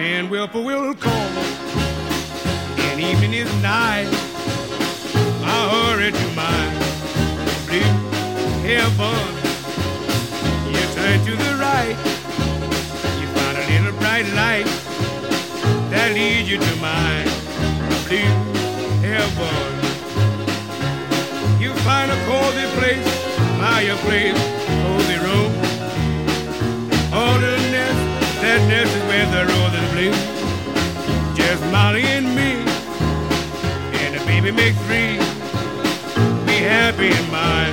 When whippoorwills call and evening is night. I hurry to my blue heaven. You turn to the right, you find a little bright light that leads you to my blue heaven. You find a cozy place, fireplace, cozy room. All the nest, that nest is where the bloom. Just Molly and me, and the baby makes three. Be happy in my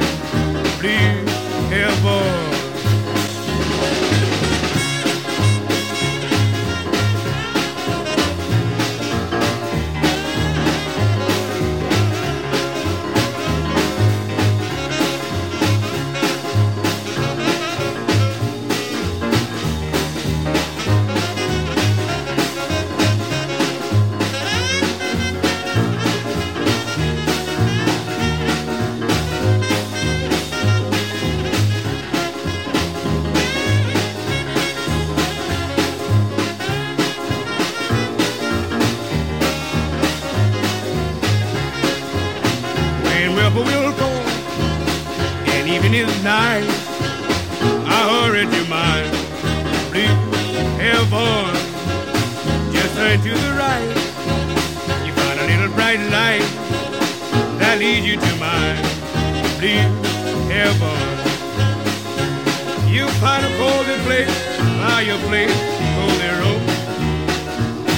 blue heaven. And even is night, I hurry to my blue heaven. Just turn to the right, you find a little bright light that leads you to my blue heaven. You find a cozy place, fireplace, cozy room.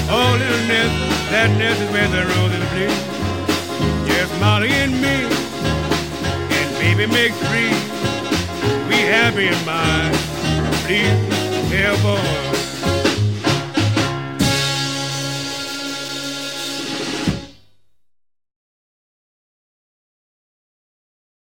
Oh, little nest, that nest is where the roses bloom. Just Molly and me, baby make three. We happy in my blue heaven.